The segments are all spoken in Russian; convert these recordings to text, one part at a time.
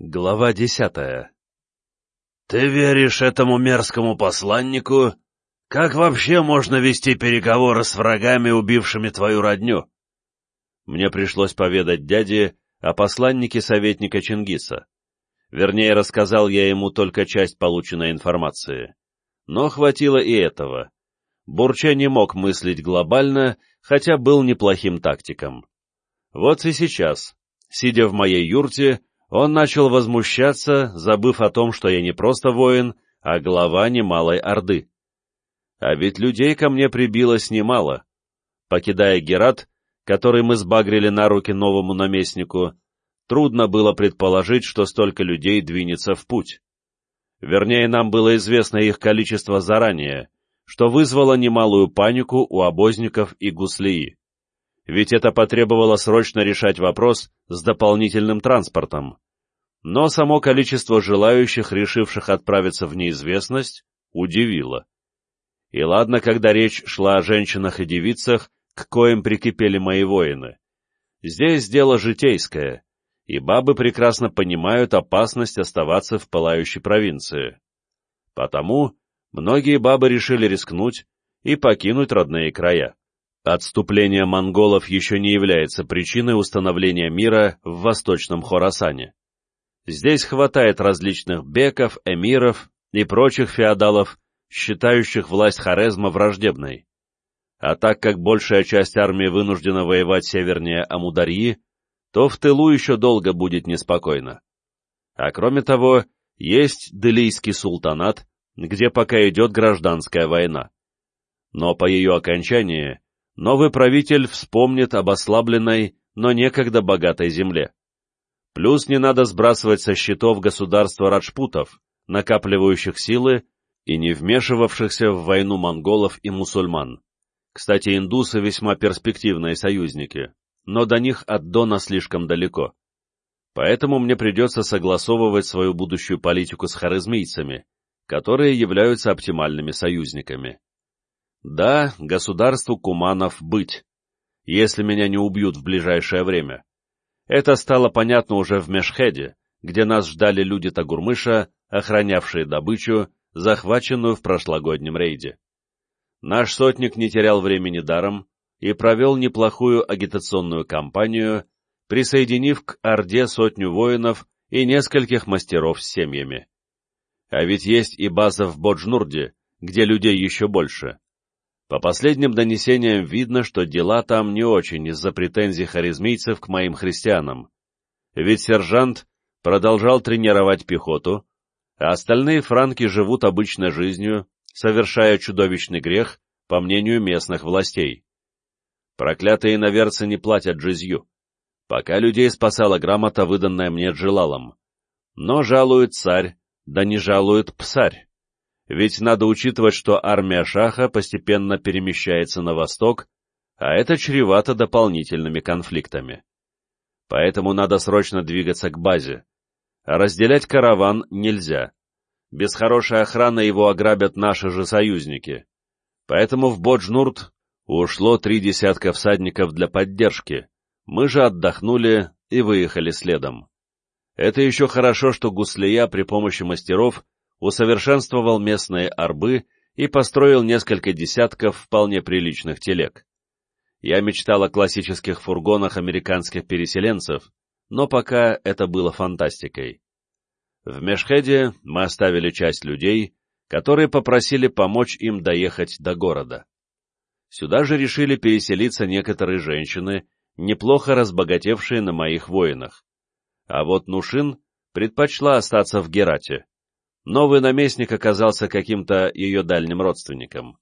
Глава десятая «Ты веришь этому мерзкому посланнику? Как вообще можно вести переговоры с врагами, убившими твою родню?» Мне пришлось поведать дяде о посланнике советника Чингиса. Вернее, рассказал я ему только часть полученной информации. Но хватило и этого. Бурча не мог мыслить глобально, хотя был неплохим тактиком. Вот и сейчас, сидя в моей юрте, он начал возмущаться, забыв о том, что я не просто воин, а глава немалой орды. А ведь людей ко мне прибилось немало. Покидая Герат, который мы сбагрили на руки новому наместнику, трудно было предположить, что столько людей двинется в путь. Вернее, нам было известно их количество заранее, что вызвало немалую панику у обозников и гуслеи. Ведь это потребовало срочно решать вопрос с дополнительным транспортом. Но само количество желающих, решивших отправиться в неизвестность, удивило. И ладно, когда речь шла о женщинах и девицах, к коим прикипели мои воины. Здесь дело житейское, и бабы прекрасно понимают опасность оставаться в пылающей провинции. Потому многие бабы решили рискнуть и покинуть родные края. Отступление монголов еще не является причиной установления мира в Восточном Хорасане. Здесь хватает различных беков, эмиров и прочих феодалов, считающих власть Хорезма враждебной. А так как большая часть армии вынуждена воевать севернее Амударьи, то в тылу еще долго будет неспокойно. А кроме того, есть Делийский султанат, где пока идет гражданская война. Но по ее окончании новый правитель вспомнит об ослабленной, но некогда богатой земле. Плюс не надо сбрасывать со счетов государства раджпутов, накапливающих силы и не вмешивавшихся в войну монголов и мусульман. Кстати, индусы весьма перспективные союзники, но до них от Дона слишком далеко. Поэтому мне придется согласовывать свою будущую политику с харизмийцами, которые являются оптимальными союзниками. Да, государству Куманов быть, если меня не убьют в ближайшее время. Это стало понятно уже в Мешхеде, где нас ждали люди Тагурмыша, охранявшие добычу, захваченную в прошлогоднем рейде. Наш сотник не терял времени даром и провел неплохую агитационную кампанию, присоединив к Орде сотню воинов и нескольких мастеров с семьями. А ведь есть и база в Боджнурде, где людей еще больше. По последним донесениям видно, что дела там не очень из-за претензий харизмийцев к моим христианам. Ведь сержант продолжал тренировать пехоту, а остальные франки живут обычной жизнью, совершая чудовищный грех, по мнению местных властей. Проклятые иноверцы не платят джизью, пока людей спасала грамота, выданная мне Джилалом. Но жалует царь, да не жалует псарь. Ведь надо учитывать, что армия Шаха постепенно перемещается на восток, а это чревато дополнительными конфликтами. Поэтому надо срочно двигаться к базе. Разделять караван нельзя. Без хорошей охраны его ограбят наши же союзники. Поэтому в Боджнурт ушло три десятка всадников для поддержки. Мы же отдохнули и выехали следом. Это еще хорошо, что Гуслия при помощи мастеров усовершенствовал местные арбы и построил несколько десятков вполне приличных телег. Я мечтал о классических фургонах американских переселенцев, но пока это было фантастикой. В Мешхеде мы оставили часть людей, которые попросили помочь им доехать до города. Сюда же решили переселиться некоторые женщины, неплохо разбогатевшие на моих воинах. А вот Нушин предпочла остаться в Герате. Новый наместник оказался каким-то ее дальним родственником.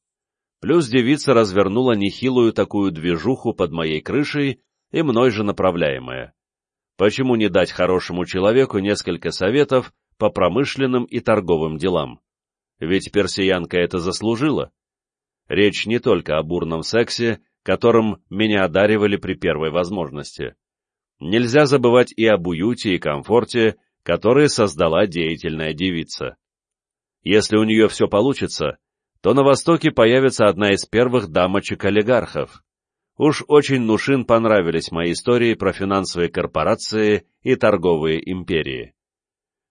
Плюс девица развернула нехилую такую движуху под моей крышей и мной же направляемая. Почему не дать хорошему человеку несколько советов по промышленным и торговым делам? Ведь персиянка это заслужила. Речь не только о бурном сексе, которым меня одаривали при первой возможности. Нельзя забывать и об уюте и комфорте, которые создала деятельная девица. Если у нее все получится, то на Востоке появится одна из первых дамочек-олигархов. Уж очень Нушин понравились мои истории про финансовые корпорации и торговые империи.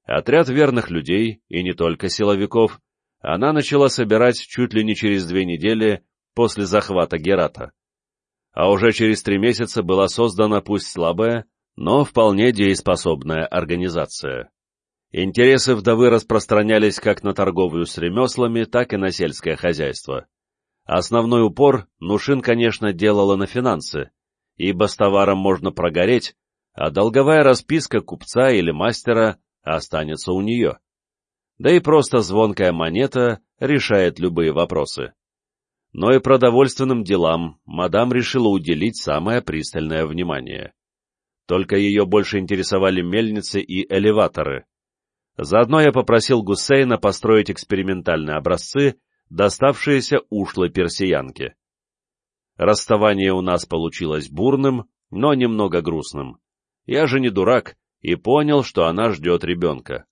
Отряд верных людей, и не только силовиков, она начала собирать чуть ли не через две недели после захвата Герата. А уже через три месяца была создана пусть слабая, но вполне дееспособная организация. Интересы вдовы распространялись как на торговлю с ремеслами, так и на сельское хозяйство. Основной упор Нушин, конечно, делала на финансы, ибо с товаром можно прогореть, а долговая расписка купца или мастера останется у нее. Да и просто звонкая монета решает любые вопросы. Но и продовольственным делам мадам решила уделить самое пристальное внимание. Только ее больше интересовали мельницы и элеваторы. Заодно я попросил Гусейна построить экспериментальные образцы, доставшиеся ушлой персиянке. Расставание у нас получилось бурным, но немного грустным. Я же не дурак и понял, что она ждет ребенка.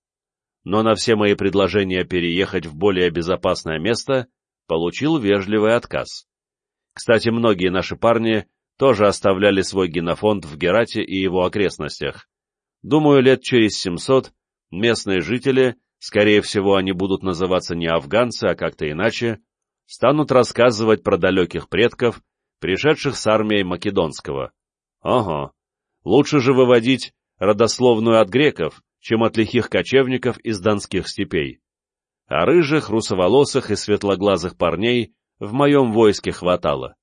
Но на все мои предложения переехать в более безопасное место получил вежливый отказ. Кстати, многие наши парни тоже оставляли свой генофонд в Герате и его окрестностях. Думаю, лет через 700 местные жители, скорее всего, они будут называться не афганцы, а как-то иначе, станут рассказывать про далеких предков, пришедших с армией Македонского. Ого, лучше же выводить родословную от греков, чем от лихих кочевников из донских степей. А рыжих, русоволосых и светлоглазых парней в моем войске хватало.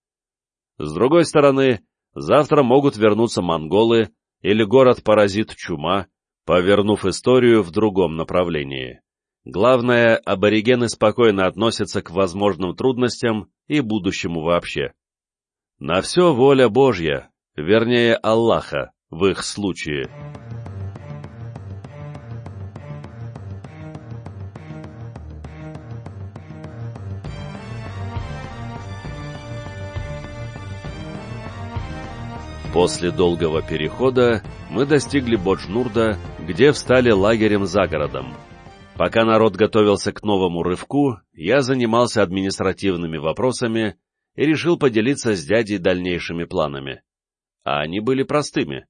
С другой стороны, завтра могут вернуться монголы или город-паразит чума, повернув историю в другом направлении. Главное, аборигены спокойно относятся к возможным трудностям и будущему вообще. На все воля Божья, вернее Аллаха, в их случае. После долгого перехода мы достигли Боджнурда, где встали лагерем за городом. Пока народ готовился к новому рывку, я занимался административными вопросами и решил поделиться с дядей дальнейшими планами. А они были простыми.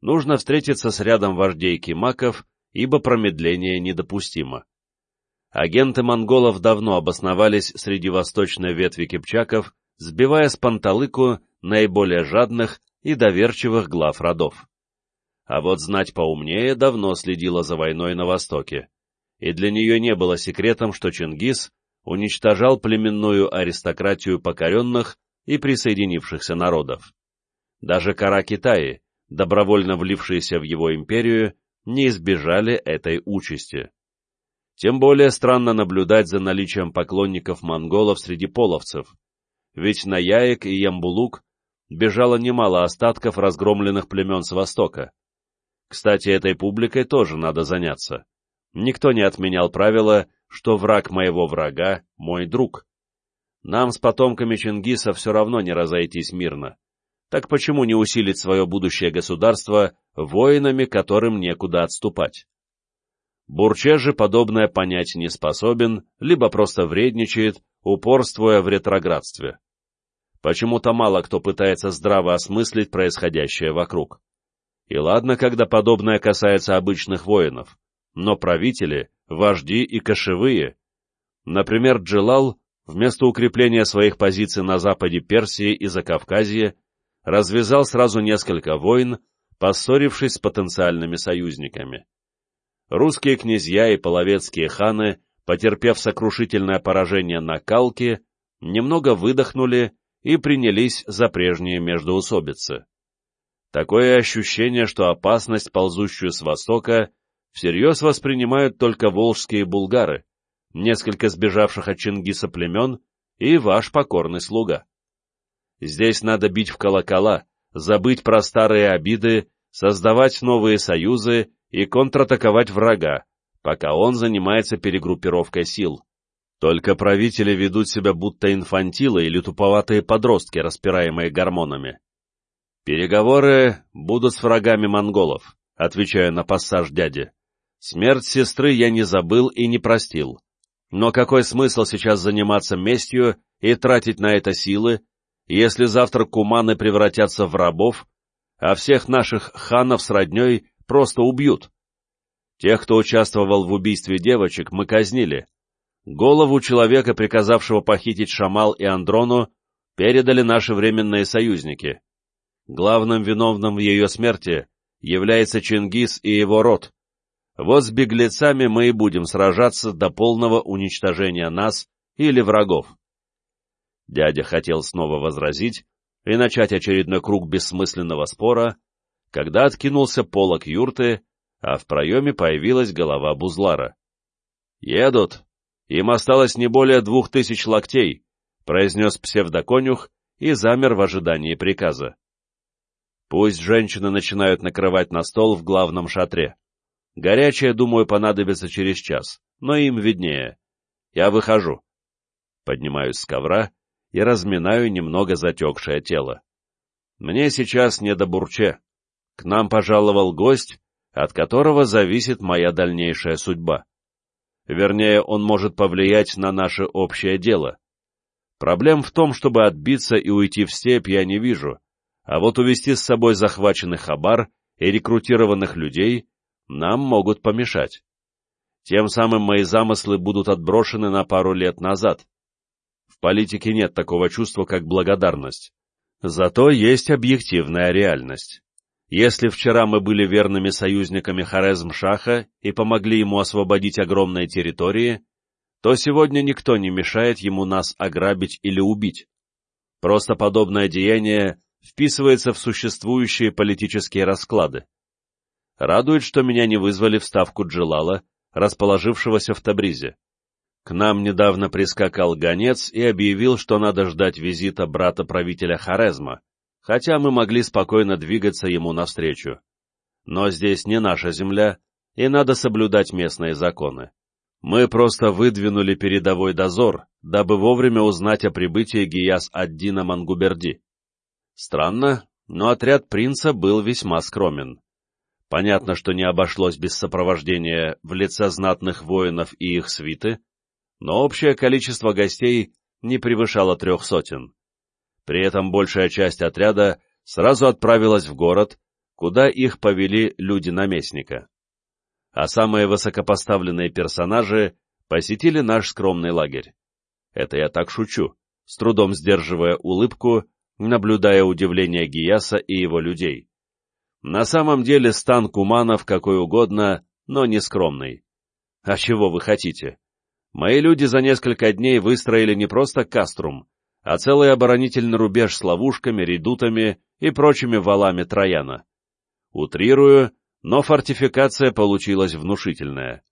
Нужно встретиться с рядом вождей кимаков, ибо промедление недопустимо. Агенты монголов давно обосновались среди восточной ветви кипчаков, сбивая с панталыку наиболее жадных и доверчивых глав родов. А вот знать поумнее давно следила за войной на Востоке, и для нее не было секретом, что Чингис уничтожал племенную аристократию покоренных и присоединившихся народов. Даже кора Китаи, добровольно влившиеся в его империю, не избежали этой участи. Тем более странно наблюдать за наличием поклонников монголов среди половцев, ведь на Яек и Ямбулук бежало немало остатков разгромленных племен с Востока. Кстати, этой публикой тоже надо заняться. Никто не отменял правила, что враг моего врага — мой друг. Нам с потомками Чингиса все равно не разойтись мирно. Так почему не усилить свое будущее государство воинами, которым некуда отступать? Бурче же подобное понять не способен, либо просто вредничает, упорствуя в ретроградстве. Почему-то мало кто пытается здраво осмыслить происходящее вокруг. И ладно, когда подобное касается обычных воинов, но правители, вожди и кошевые, например, Джилал, вместо укрепления своих позиций на западе Персии и Закавказье, развязал сразу несколько войн, поссорившись с потенциальными союзниками. Русские князья и половецкие ханы, потерпев сокрушительное поражение на Калке, немного выдохнули и принялись за прежние междоусобицы. Такое ощущение, что опасность, ползущую с востока, всерьез воспринимают только волжские булгары, несколько сбежавших от Чингиса племен и ваш покорный слуга. Здесь надо бить в колокола, забыть про старые обиды, создавать новые союзы и контратаковать врага, пока он занимается перегруппировкой сил. Только правители ведут себя будто инфантилы или туповатые подростки, распираемые гормонами. Переговоры будут с врагами монголов, отвечая на пассаж дяди. Смерть сестры я не забыл и не простил. Но какой смысл сейчас заниматься местью и тратить на это силы, если завтра куманы превратятся в рабов, а всех наших ханов с родней просто убьют? Тех, кто участвовал в убийстве девочек, мы казнили. Голову человека, приказавшего похитить Шамал и Андрону, передали наши временные союзники. Главным виновным в ее смерти является Чингис и его род. Вот с беглецами мы и будем сражаться до полного уничтожения нас или врагов. Дядя хотел снова возразить и начать очередной круг бессмысленного спора, когда откинулся полок юрты, а в проеме появилась голова Бузлара. «Едут! Им осталось не более двух тысяч локтей», — произнес псевдоконюх и замер в ожидании приказа. «Пусть женщины начинают накрывать на стол в главном шатре. Горячее, думаю, понадобится через час, но им виднее. Я выхожу». Поднимаюсь с ковра и разминаю немного затекшее тело. Мне сейчас не до бурче. К нам пожаловал гость, от которого зависит моя дальнейшая судьба. Вернее, он может повлиять на наше общее дело. Проблем в том, чтобы отбиться и уйти в степь, я не вижу, а вот увести с собой захваченных хабар и рекрутированных людей нам могут помешать. Тем самым мои замыслы будут отброшены на пару лет назад. В политике нет такого чувства, как благодарность. Зато есть объективная реальность. Если вчера мы были верными союзниками Хорезм-Шаха и помогли ему освободить огромные территории, то сегодня никто не мешает ему нас ограбить или убить. Просто подобное деяние вписывается в существующие политические расклады. Радует, что меня не вызвали в ставку Джилала, расположившегося в Табризе. К нам недавно прискакал гонец и объявил, что надо ждать визита брата правителя Хорезма, хотя мы могли спокойно двигаться ему навстречу. Но здесь не наша земля, и надо соблюдать местные законы. Мы просто выдвинули передовой дозор, дабы вовремя узнать о прибытии Гияс-ад-Дина Мангуберди. Странно, но отряд принца был весьма скромен. Понятно, что не обошлось без сопровождения в лице знатных воинов и их свиты, но общее количество гостей не превышало трех сотен. При этом большая часть отряда сразу отправилась в город, куда их повели люди наместника. А самые высокопоставленные персонажи посетили наш скромный лагерь. Это я так шучу, с трудом сдерживая улыбку, наблюдая удивление Гияса и его людей. На самом деле стан Куманов какой угодно, но не скромный. А чего вы хотите? Мои люди за несколько дней выстроили не просто каструм, а целый оборонительный рубеж с ловушками, редутами и прочими валами Трояна. Утрирую, но фортификация получилась внушительная.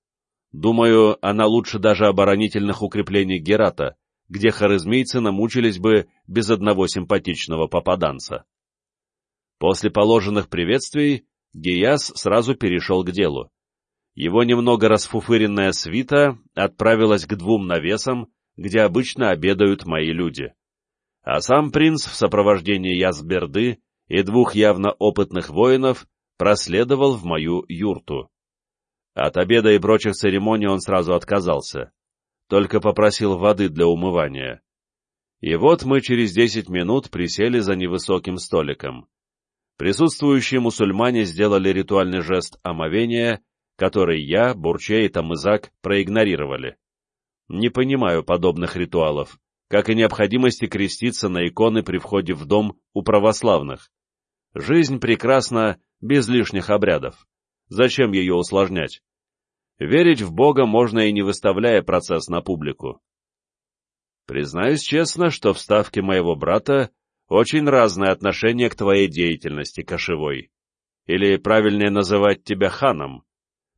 Думаю, она лучше даже оборонительных укреплений Герата, где харизмийцы намучились бы без одного симпатичного попаданца. После положенных приветствий Гияс сразу перешел к делу. Его немного расфуфыренная свита отправилась к двум навесам, где обычно обедают мои люди а сам принц в сопровождении Язберды и двух явно опытных воинов проследовал в мою юрту. От обеда и прочих церемоний он сразу отказался, только попросил воды для умывания. И вот мы через десять минут присели за невысоким столиком. Присутствующие мусульмане сделали ритуальный жест омовения, который я, Бурче и Тамызак проигнорировали. Не понимаю подобных ритуалов, как и необходимости креститься на иконы при входе в дом у православных. Жизнь прекрасна без лишних обрядов. Зачем ее усложнять? Верить в Бога можно и не выставляя процесс на публику. Признаюсь честно, что в ставке моего брата очень разное отношение к твоей деятельности, кошевой. Или правильнее называть тебя ханом.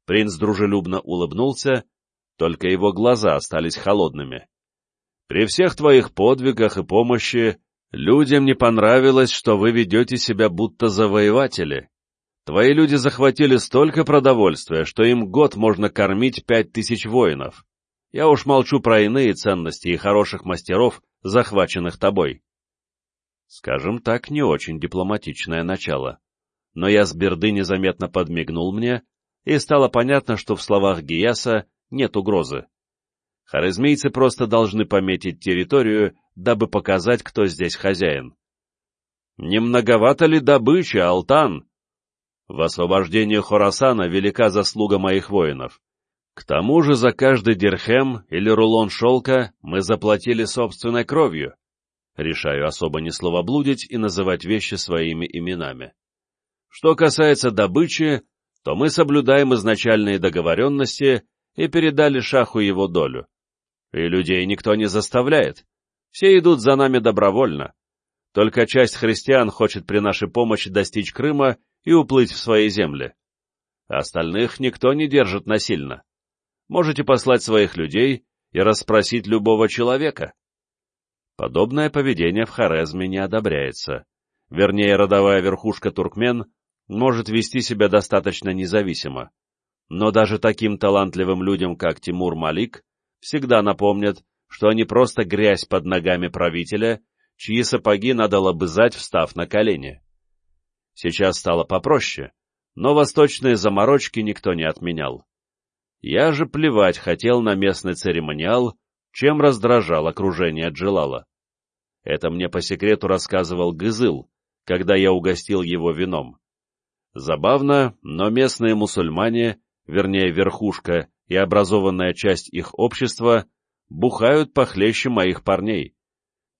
Принц дружелюбно улыбнулся, только его глаза остались холодными. При всех твоих подвигах и помощи людям не понравилось, что вы ведете себя будто завоеватели. Твои люди захватили столько продовольствия, что им год можно кормить пять тысяч воинов. Я уж молчу про иные ценности и хороших мастеров, захваченных тобой. Скажем так, не очень дипломатичное начало. Но я с берды незаметно подмигнул мне, и стало понятно, что в словах Гияса нет угрозы. Хорезмийцы просто должны пометить территорию, дабы показать, кто здесь хозяин. «Не многовато ли добычи, Алтан?» В освобождении Хорасана велика заслуга моих воинов. К тому же за каждый дирхем или рулон шелка мы заплатили собственной кровью. Решаю особо не словоблудить и называть вещи своими именами. Что касается добычи, то мы соблюдаем изначальные договоренности и передали шаху его долю. И людей никто не заставляет. Все идут за нами добровольно. Только часть христиан хочет при нашей помощи достичь Крыма и уплыть в свои земли. Остальных никто не держит насильно. Можете послать своих людей и расспросить любого человека. Подобное поведение в Хорезме не одобряется. Вернее, родовая верхушка туркмен может вести себя достаточно независимо. Но даже таким талантливым людям, как Тимур Малик, всегда напомнят, что они просто грязь под ногами правителя, чьи сапоги надо лобызать, встав на колени. Сейчас стало попроще, но восточные заморочки никто не отменял. Я же плевать хотел на местный церемониал, чем раздражал окружение Джилала. Это мне по секрету рассказывал Гызыл, когда я угостил его вином. Забавно, но местные мусульмане, вернее верхушка и образованная часть их общества, бухают похлеще моих парней.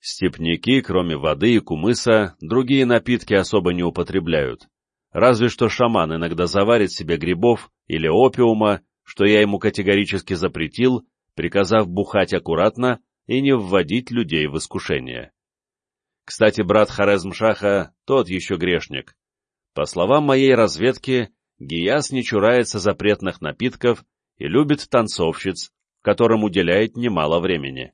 Степняки, кроме воды и кумыса, другие напитки особо не употребляют. Разве что шаман иногда заварит себе грибов или опиума, что я ему категорически запретил, приказав бухать аккуратно и не вводить людей в искушение. Кстати, брат Хорезмшаха тот еще грешник. По словам моей разведки, Гияс не чурается запретных напитков и любит танцовщиц, которым уделяет немало времени.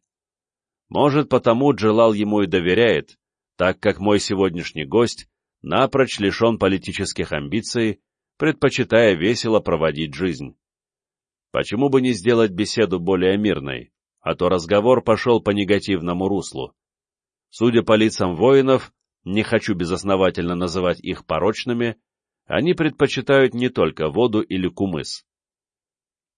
Может, потому Джелал ему и доверяет, так как мой сегодняшний гость напрочь лишен политических амбиций, предпочитая весело проводить жизнь. Почему бы не сделать беседу более мирной, а то разговор пошел по негативному руслу. Судя по лицам воинов, не хочу безосновательно называть их порочными, они предпочитают не только воду или кумыс.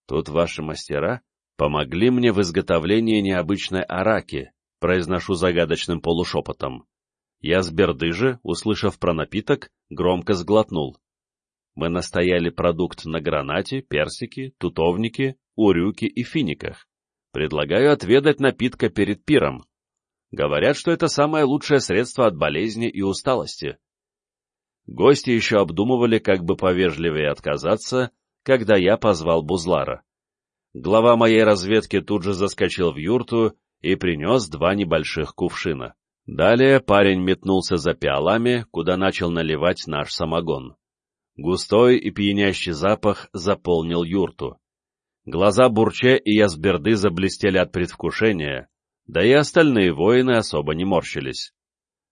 Тут ваши мастера помогли мне в изготовлении необычной араки, произношу загадочным полушепотом. Я с бердыжи, услышав про напиток, громко сглотнул. Мы настояли продукт на гранате, персике, тутовнике, урюке и финиках. Предлагаю отведать напитка перед пиром. Говорят, что это самое лучшее средство от болезни и усталости. Гости еще обдумывали, как бы повежливее отказаться, когда я позвал Бузлара. Глава моей разведки тут же заскочил в юрту и принес два небольших кувшина. Далее парень метнулся за пиалами, куда начал наливать наш самогон. Густой и пьянящий запах заполнил юрту. Глаза Бурче и Язберды заблестели от предвкушения, да и остальные воины особо не морщились.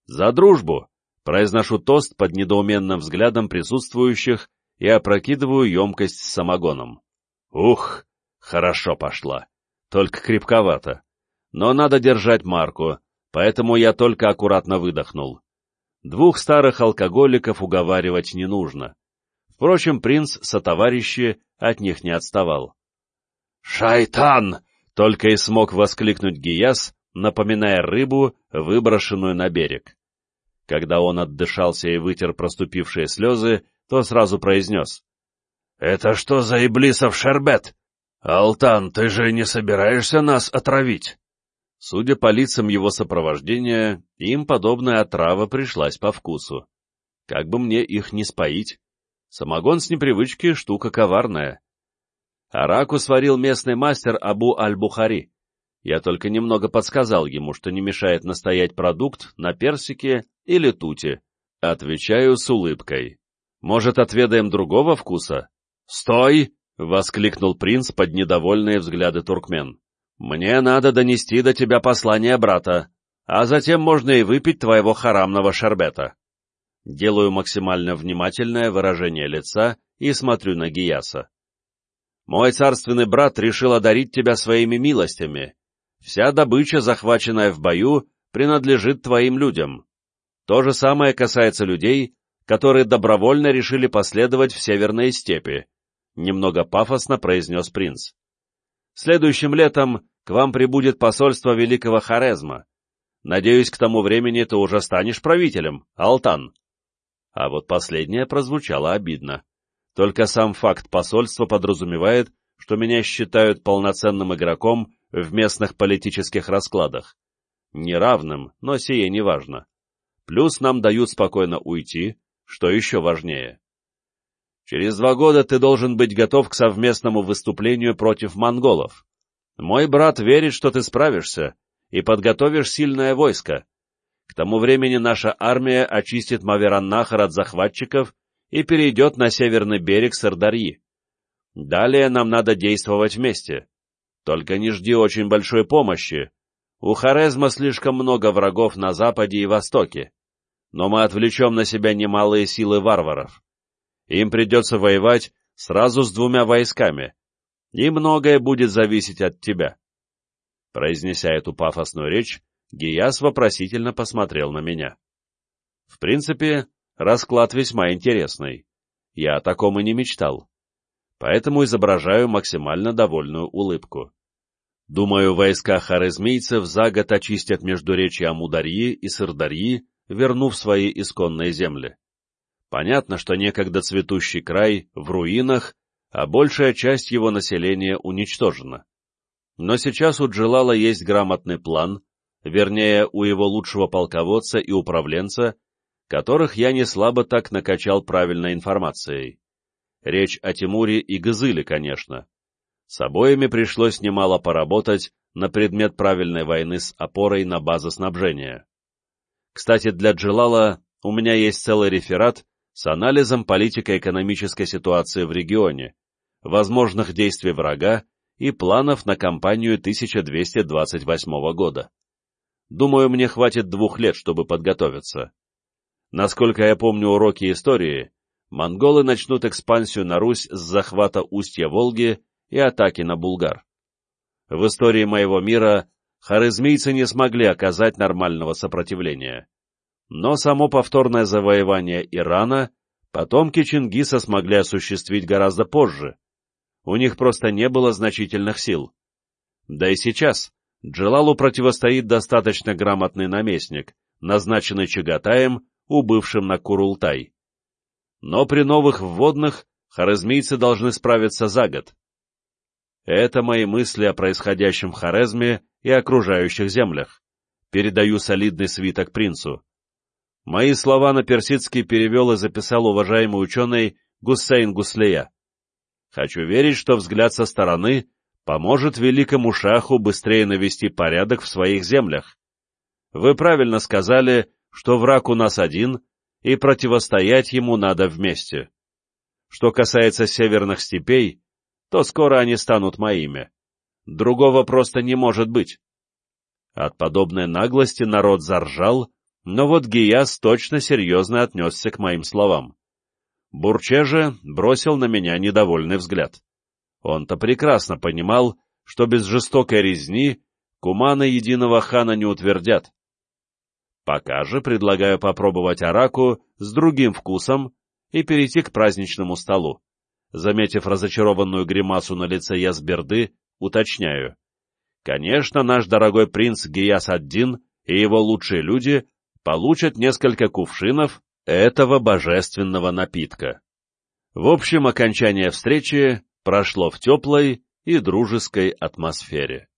«За дружбу!» — произношу тост под недоуменным взглядом присутствующих и опрокидываю емкость с самогоном. Ух, хорошо пошла. Только крепковато. Но надо держать марку, поэтому я только аккуратно выдохнул. Двух старых алкоголиков уговаривать не нужно. Впрочем, принц сотоварищи от них не отставал. «Шайтан!» — только и смог воскликнуть Гияс, напоминая рыбу, выброшенную на берег. Когда он отдышался и вытер проступившие слезы, то сразу произнес. «Это что за иблисов шербет? Алтан, ты же не собираешься нас отравить?» Судя по лицам его сопровождения, им подобная отрава пришлась по вкусу. Как бы мне их не споить? Самогон с непривычки — штука коварная. Араку сварил местный мастер Абу Аль-Бухари. Я только немного подсказал ему, что не мешает настоять продукт на персике или туте. Отвечаю с улыбкой. Может, отведаем другого вкуса? «Стой!» — воскликнул принц под недовольные взгляды туркмен. «Мне надо донести до тебя послание брата, а затем можно и выпить твоего харамного шербета». Делаю максимально внимательное выражение лица и смотрю на Гияса. «Мой царственный брат решил одарить тебя своими милостями, Вся добыча, захваченная в бою, принадлежит твоим людям. То же самое касается людей, которые добровольно решили последовать в северные степи, немного пафосно произнес принц. Следующим летом к вам прибудет посольство Великого Хорезма. Надеюсь, к тому времени ты уже станешь правителем, Алтан. А вот последнее прозвучало обидно. Только сам факт посольства подразумевает, что меня считают полноценным игроком в местных политических раскладах. Неравным, но сие не важно. Плюс нам дают спокойно уйти, что еще важнее. Через два года ты должен быть готов к совместному выступлению против монголов. Мой брат верит, что ты справишься и подготовишь сильное войско. К тому времени наша армия очистит Мавераннахар от захватчиков и перейдет на северный берег Сардарьи. Далее нам надо действовать вместе. Только не жди очень большой помощи. У Хорезма слишком много врагов на западе и востоке. Но мы отвлечем на себя немалые силы варваров. Им придется воевать сразу с двумя войсками, и многое будет зависеть от тебя. Произнеся эту пафосную речь, Гияс вопросительно посмотрел на меня. В принципе, расклад весьма интересный. Я о таком и не мечтал. Поэтому изображаю максимально довольную улыбку. Думаю, войска харизмийцев за год очистят междуречья Амударьи и Сырдарьи, вернув свои исконные земли. Понятно, что некогда цветущий край в руинах, а большая часть его населения уничтожена. Но сейчас у Джилала есть грамотный план, вернее, у его лучшего полководца и управленца, которых я не слабо так накачал правильной информацией. Речь о Тимуре и Газыле, конечно. С обоими пришлось немало поработать на предмет правильной войны с опорой на базы снабжения. Кстати, для Джилала у меня есть целый реферат с анализом политико-экономической ситуации в регионе, возможных действий врага и планов на кампанию 1228 года. Думаю, мне хватит двух лет, чтобы подготовиться. Насколько я помню уроки истории, монголы начнут экспансию на Русь с захвата устья Волги и атаки на Булгар. В истории моего мира харизмийцы не смогли оказать нормального сопротивления. Но само повторное завоевание Ирана потомки Чингиса смогли осуществить гораздо позже. У них просто не было значительных сил. Да и сейчас Джелалу противостоит достаточно грамотный наместник, назначенный Чагатаем, убывшим на Курултай. Но при новых вводных хорезмийцы должны справиться за год. Это мои мысли о происходящем в Хорезме и окружающих землях. Передаю солидный свиток принцу. Мои слова на персидский перевел и записал уважаемый ученый Гусейн Гуслея. Хочу верить, что взгляд со стороны поможет великому шаху быстрее навести порядок в своих землях. Вы правильно сказали, что враг у нас один, и противостоять ему надо вместе. Что касается северных степей, то скоро они станут моими. Другого просто не может быть. От подобной наглости народ заржал, но вот Гияс точно серьезно отнесся к моим словам. Бурче же бросил на меня недовольный взгляд. Он-то прекрасно понимал, что без жестокой резни куманы единого хана не утвердят. Пока же предлагаю попробовать араку с другим вкусом и перейти к праздничному столу. Заметив разочарованную гримасу на лице Язберды, уточняю. Конечно, наш дорогой принц Гияс-ад-Дин и его лучшие люди получат несколько кувшинов этого божественного напитка. В общем, окончание встречи прошло в теплой и дружеской атмосфере.